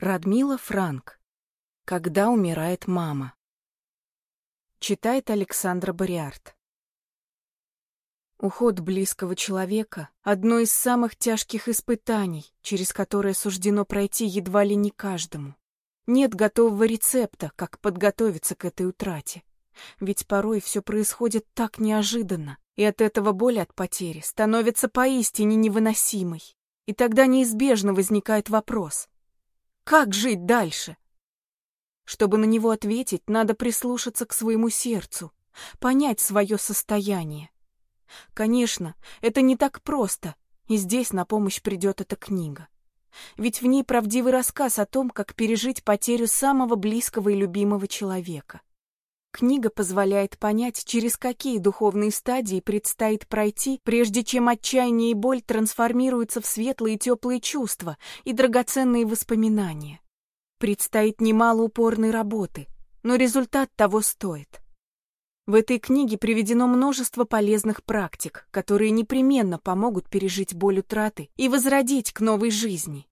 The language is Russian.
Радмила Франк. Когда умирает мама. Читает Александра Бариарт. Уход близкого человека — одно из самых тяжких испытаний, через которое суждено пройти едва ли не каждому. Нет готового рецепта, как подготовиться к этой утрате. Ведь порой все происходит так неожиданно, и от этого боль от потери становится поистине невыносимой. И тогда неизбежно возникает вопрос — как жить дальше? Чтобы на него ответить, надо прислушаться к своему сердцу, понять свое состояние. Конечно, это не так просто, и здесь на помощь придет эта книга. Ведь в ней правдивый рассказ о том, как пережить потерю самого близкого и любимого человека. Книга позволяет понять, через какие духовные стадии предстоит пройти, прежде чем отчаяние и боль трансформируются в светлые и теплые чувства и драгоценные воспоминания. Предстоит немало упорной работы, но результат того стоит. В этой книге приведено множество полезных практик, которые непременно помогут пережить боль утраты и возродить к новой жизни.